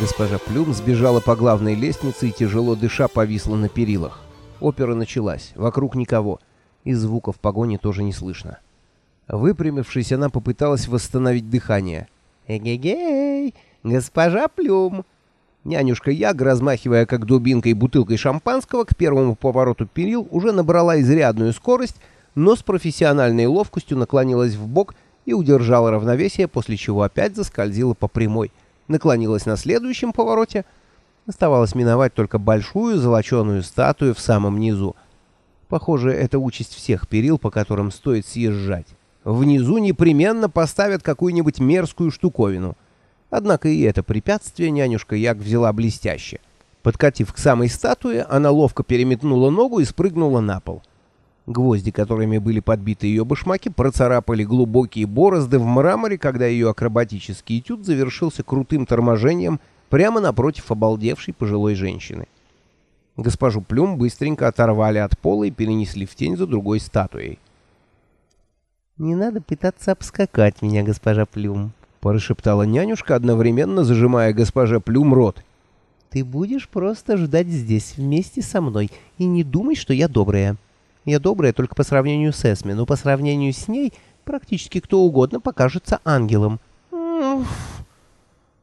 Госпожа Плюм сбежала по главной лестнице и, тяжело дыша, повисла на перилах. Опера началась, вокруг никого, и звуков погони тоже не слышно. Выпрямившись, она попыталась восстановить дыхание. «Эгегей! Госпожа Плюм!» Нянюшка Яг, размахивая как дубинкой бутылкой шампанского, к первому повороту перил уже набрала изрядную скорость, но с профессиональной ловкостью наклонилась в бок и удержала равновесие, после чего опять заскользила по прямой — наклонилась на следующем повороте. Оставалось миновать только большую золоченую статую в самом низу. Похоже, это участь всех перил, по которым стоит съезжать. Внизу непременно поставят какую-нибудь мерзкую штуковину. Однако и это препятствие нянюшка Як взяла блестяще. Подкатив к самой статуе, она ловко переметнула ногу и спрыгнула на пол. Гвозди, которыми были подбиты ее башмаки, процарапали глубокие борозды в мраморе, когда ее акробатический этюд завершился крутым торможением прямо напротив обалдевшей пожилой женщины. Госпожу Плюм быстренько оторвали от пола и перенесли в тень за другой статуей. «Не надо пытаться обскакать меня, госпожа Плюм», — прошептала нянюшка, одновременно зажимая госпоже Плюм рот. «Ты будешь просто ждать здесь вместе со мной и не думай, что я добрая». Я добрая только по сравнению с Эсми, но по сравнению с ней практически кто угодно покажется ангелом.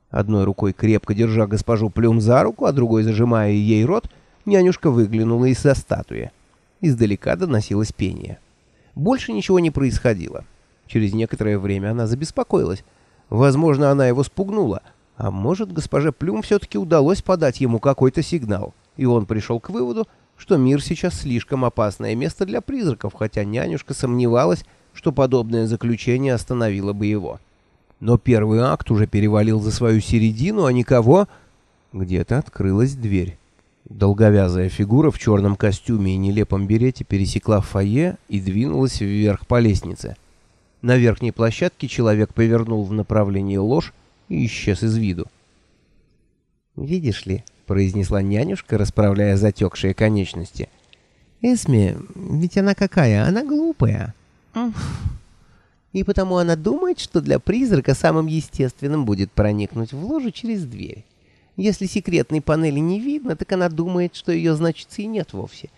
Одной рукой крепко держа госпожу Плюм за руку, а другой зажимая ей рот, нянюшка выглянула из-за статуи. Издалека доносилось пение. Больше ничего не происходило. Через некоторое время она забеспокоилась. Возможно, она его спугнула. А может, госпоже Плюм все-таки удалось подать ему какой-то сигнал, и он пришел к выводу, что мир сейчас слишком опасное место для призраков, хотя нянюшка сомневалась, что подобное заключение остановило бы его. Но первый акт уже перевалил за свою середину, а никого... Где-то открылась дверь. Долговязая фигура в черном костюме и нелепом берете пересекла фойе и двинулась вверх по лестнице. На верхней площадке человек повернул в направлении ложь и исчез из виду. «Видишь ли», произнесла нянюшка, расправляя затекшие конечности. «Эсми, ведь она какая? Она глупая». И потому она думает, что для призрака самым естественным будет проникнуть в ложу через дверь. Если секретной панели не видно, так она думает, что ее, значит, и нет вовсе.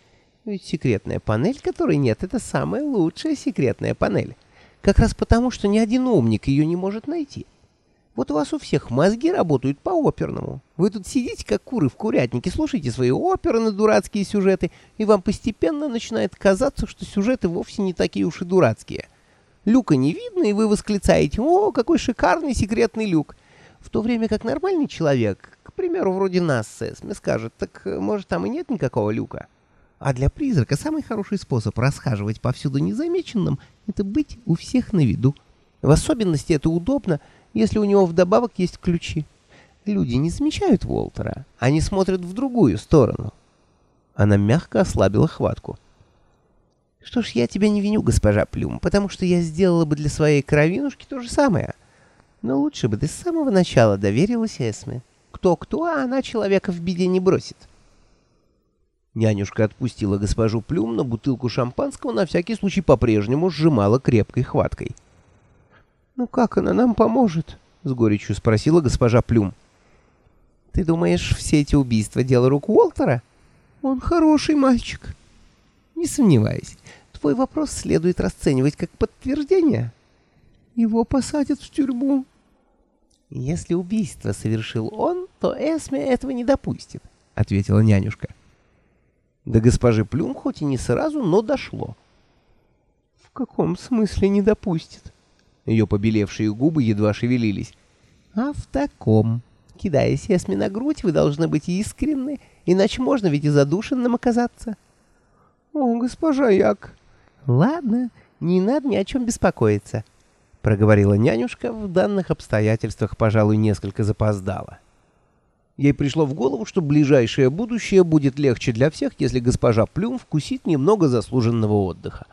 Ведь секретная панель, которой нет, это самая лучшая секретная панель. Как раз потому, что ни один умник ее не может найти. Вот у вас у всех мозги работают по-оперному. Вы тут сидите, как куры в курятнике, слушаете свои оперы на дурацкие сюжеты, и вам постепенно начинает казаться, что сюжеты вовсе не такие уж и дурацкие. Люка не видно, и вы восклицаете «О, какой шикарный секретный люк!» В то время как нормальный человек, к примеру, вроде нас с Эсме, скажет «Так, может, там и нет никакого люка?» А для призрака самый хороший способ расхаживать повсюду незамеченным — это быть у всех на виду. В особенности это удобно — если у него вдобавок есть ключи. Люди не замечают Уолтера, они смотрят в другую сторону. Она мягко ослабила хватку. Что ж, я тебя не виню, госпожа Плюм, потому что я сделала бы для своей кровинушки то же самое. Но лучше бы ты с самого начала доверилась Эсме. Кто-кто, а она человека в беде не бросит. Нянюшка отпустила госпожу Плюм, но бутылку шампанского на всякий случай по-прежнему сжимала крепкой хваткой. «Ну как она нам поможет?» — с горечью спросила госпожа Плюм. «Ты думаешь, все эти убийства — дело рук Уолтера? Он хороший мальчик». «Не сомневаюсь. Твой вопрос следует расценивать как подтверждение. Его посадят в тюрьму». «Если убийство совершил он, то Эсме этого не допустит», — ответила нянюшка. До госпожи Плюм хоть и не сразу, но дошло. «В каком смысле не допустит?» Ее побелевшие губы едва шевелились. «А в таком. Кидаясь Эсме на грудь, вы должны быть искренны, иначе можно ведь и задушенным оказаться». «О, госпожа Як!» «Ладно, не надо ни о чем беспокоиться», — проговорила нянюшка, в данных обстоятельствах, пожалуй, несколько запоздала. Ей пришло в голову, что ближайшее будущее будет легче для всех, если госпожа Плюм вкусит немного заслуженного отдыха.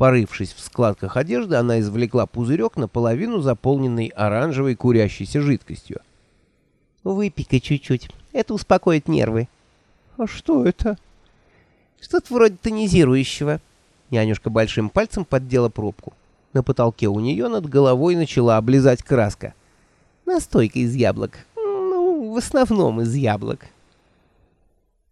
Порывшись в складках одежды, она извлекла пузырек, наполовину заполненный оранжевой курящейся жидкостью. «Выпей-ка чуть-чуть. Это успокоит нервы». «А что это?» «Что-то вроде тонизирующего». Нянюшка большим пальцем поддела пробку. На потолке у нее над головой начала облизать краска. «Настойка из яблок. Ну, в основном из яблок»,